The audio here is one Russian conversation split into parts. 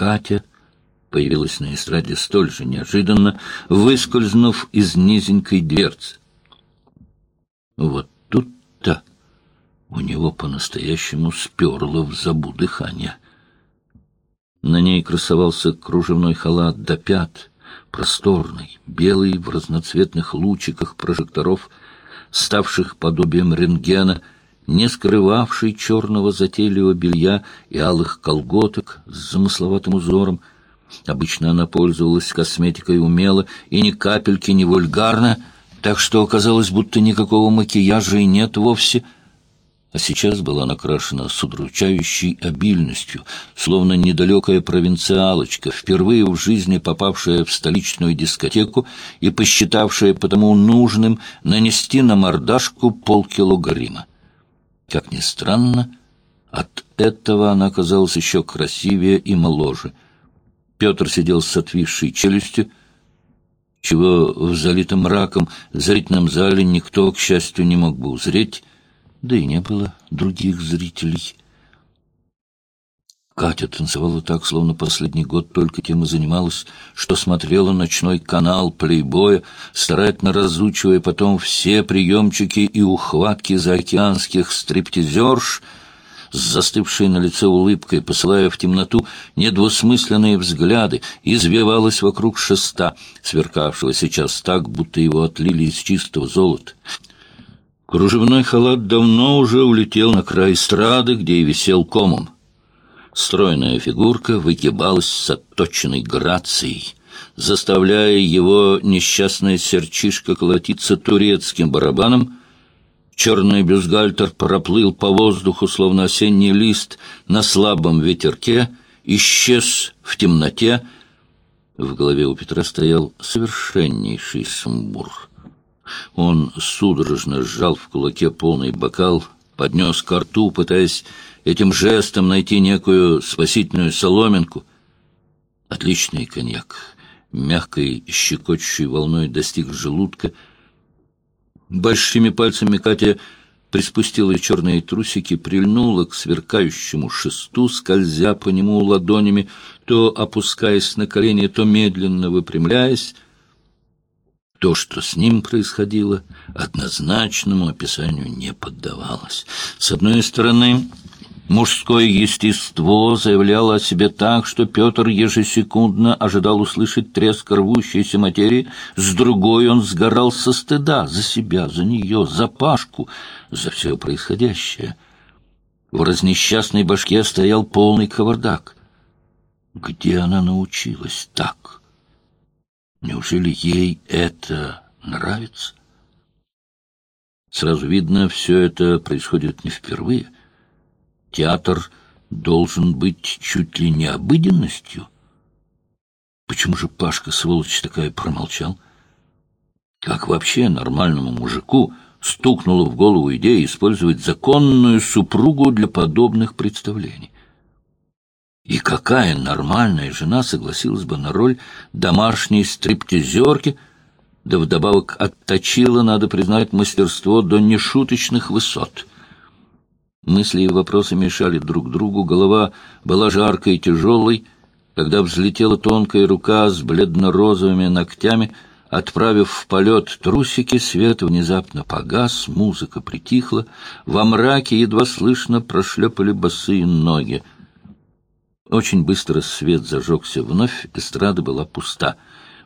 Катя появилась на эстраде столь же неожиданно, выскользнув из низенькой дверцы. Вот тут-то у него по-настоящему сперло в забу дыхание. На ней красовался кружевной халат до пят, просторный, белый в разноцветных лучиках прожекторов, ставших подобием рентгена, не скрывавший черного затейливого белья и алых колготок с замысловатым узором. Обычно она пользовалась косметикой умело и ни капельки не вульгарно, так что оказалось, будто никакого макияжа и нет вовсе — а сейчас была накрашена с удручающей обильностью, словно недалекая провинциалочка, впервые в жизни попавшая в столичную дискотеку и посчитавшая потому нужным нанести на мордашку полкило грима. Как ни странно, от этого она казалась еще красивее и моложе. Петр сидел с отвисшей челюстью, чего в залитом мраком зрительном зале никто, к счастью, не мог бы узреть, да и не было других зрителей. Катя танцевала так, словно последний год только тем и занималась, что смотрела ночной канал плейбоя, старательно разучивая потом все приемчики и ухватки заокеанских стриптизерш, с застывшей на лице улыбкой, посылая в темноту недвусмысленные взгляды, извивалась вокруг шеста, сверкавшего сейчас так, будто его отлили из чистого золота. Кружевной халат давно уже улетел на край эстрады, где и висел комом. Стройная фигурка выгибалась с отточенной грацией, заставляя его несчастное серчишко колотиться турецким барабаном. Черный бюстгальтер проплыл по воздуху, словно осенний лист на слабом ветерке, исчез в темноте. В голове у Петра стоял совершеннейший сумбур — он судорожно сжал в кулаке полный бокал, поднес ко рту, пытаясь этим жестом найти некую спасительную соломинку. Отличный коньяк, мягкой щекочущей волной достиг желудка. Большими пальцами Катя приспустила черные трусики, прильнула к сверкающему шесту, скользя по нему ладонями, то опускаясь на колени, то медленно выпрямляясь. То, что с ним происходило, однозначному описанию не поддавалось. С одной стороны, мужское естество заявляло о себе так, что Петр ежесекундно ожидал услышать треск рвущейся материи, с другой он сгорал со стыда за себя, за нее, за Пашку, за все происходящее. В разнесчастной башке стоял полный кавардак. Где она научилась так? Неужели ей это нравится? Сразу видно, все это происходит не впервые. Театр должен быть чуть ли не обыденностью. Почему же Пашка, сволочь такая, промолчал? Как вообще нормальному мужику стукнула в голову идея использовать законную супругу для подобных представлений? И какая нормальная жена согласилась бы на роль домашней стриптизерки, да вдобавок отточила, надо признать, мастерство до нешуточных высот. Мысли и вопросы мешали друг другу, голова была жаркой и тяжелой, когда взлетела тонкая рука с бледно-розовыми ногтями, отправив в полет трусики, свет внезапно погас, музыка притихла, во мраке едва слышно прошлепали босые ноги — очень быстро свет зажегся вновь, эстрада была пуста.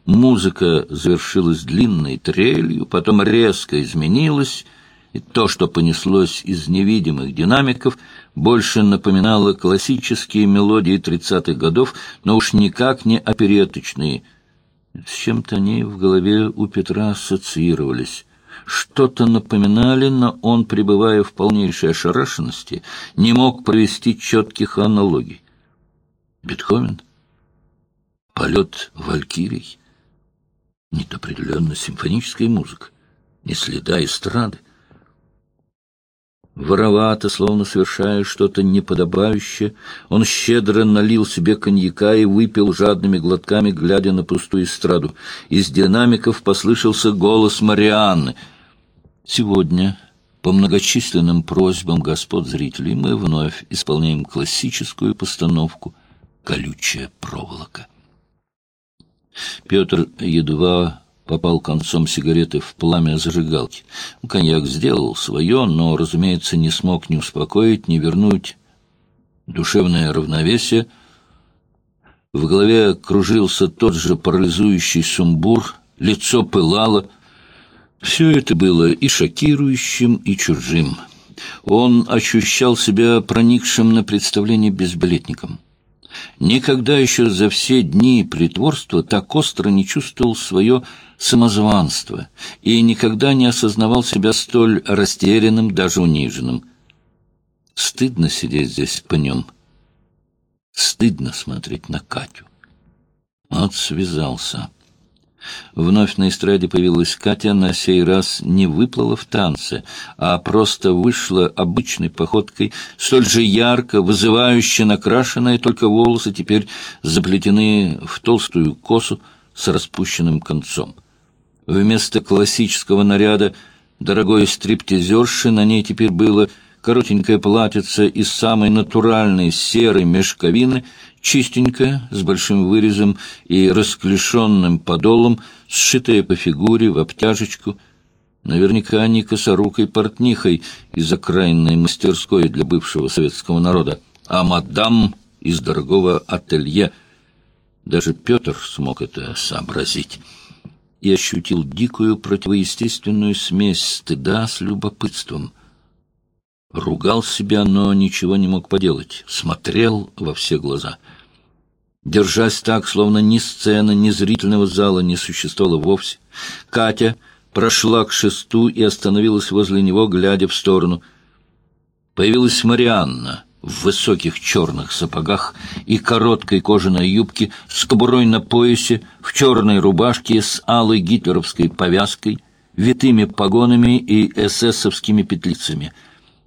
Музыка завершилась длинной трелью, потом резко изменилась, и то, что понеслось из невидимых динамиков, больше напоминало классические мелодии тридцатых годов, но уж никак не опереточные. С чем-то они в голове у Петра ассоциировались. Что-то напоминали, но он, пребывая в полнейшей ошарашенности, не мог провести четких аналогий. Бетховен? Полет валькирий? Нет определенно симфоническая музыка, ни следа эстрады. Воровато, словно совершая что-то неподобающее, он щедро налил себе коньяка и выпил жадными глотками, глядя на пустую эстраду. Из динамиков послышался голос Марианны. «Сегодня, по многочисленным просьбам господ зрителей, мы вновь исполняем классическую постановку — колючая проволока. Петр едва попал концом сигареты в пламя зажигалки. Коньяк сделал свое, но, разумеется, не смог ни успокоить, ни вернуть душевное равновесие. В голове кружился тот же парализующий сумбур, лицо пылало. Все это было и шокирующим, и чужим. Он ощущал себя проникшим на представление безбилетником. Никогда еще за все дни притворства так остро не чувствовал свое самозванство и никогда не осознавал себя столь растерянным, даже униженным. Стыдно сидеть здесь по нем. Стыдно смотреть на Катю. Вот связался. Вновь на эстраде появилась Катя, на сей раз не выплыла в танце, а просто вышла обычной походкой, столь же ярко, вызывающе накрашенная, только волосы теперь заплетены в толстую косу с распущенным концом. Вместо классического наряда дорогой стриптизерши на ней теперь было коротенькое платьице из самой натуральной серой мешковины, чистенькое, с большим вырезом и расклешенным подолом, сшитое по фигуре в обтяжечку, наверняка не косорукой портнихой из окраинной мастерской для бывшего советского народа, а мадам из дорогого ателье. Даже Петр смог это сообразить и ощутил дикую противоестественную смесь стыда с любопытством — Ругал себя, но ничего не мог поделать. Смотрел во все глаза. Держась так, словно ни сцены, ни зрительного зала не существовало вовсе, Катя прошла к шесту и остановилась возле него, глядя в сторону. Появилась Марианна в высоких черных сапогах и короткой кожаной юбке с кобурой на поясе, в черной рубашке с алой гитлеровской повязкой, витыми погонами и эсэсовскими петлицами —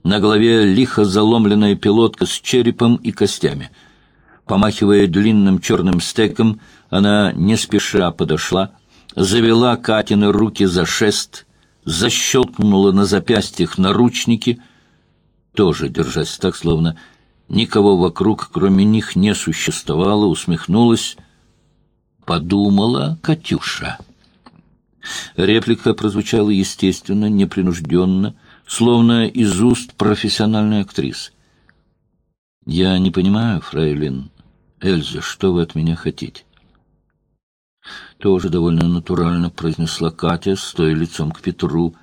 на голове лихо заломленная пилотка с черепом и костями. Помахивая длинным черным стеком, она не спеша подошла, завела Катины руки за шест, защелкнула на запястьях наручники, тоже держась так, словно никого вокруг, кроме них, не существовало, усмехнулась. Подумала Катюша. Реплика прозвучала естественно, непринужденно, словно из уст профессиональной актрисы. «Я не понимаю, фрейлин Эльза, что вы от меня хотите?» Тоже довольно натурально произнесла Катя, стоя лицом к Петру.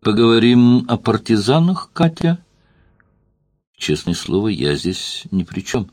«Поговорим о партизанах, Катя?» «Честное слово, я здесь ни при чем».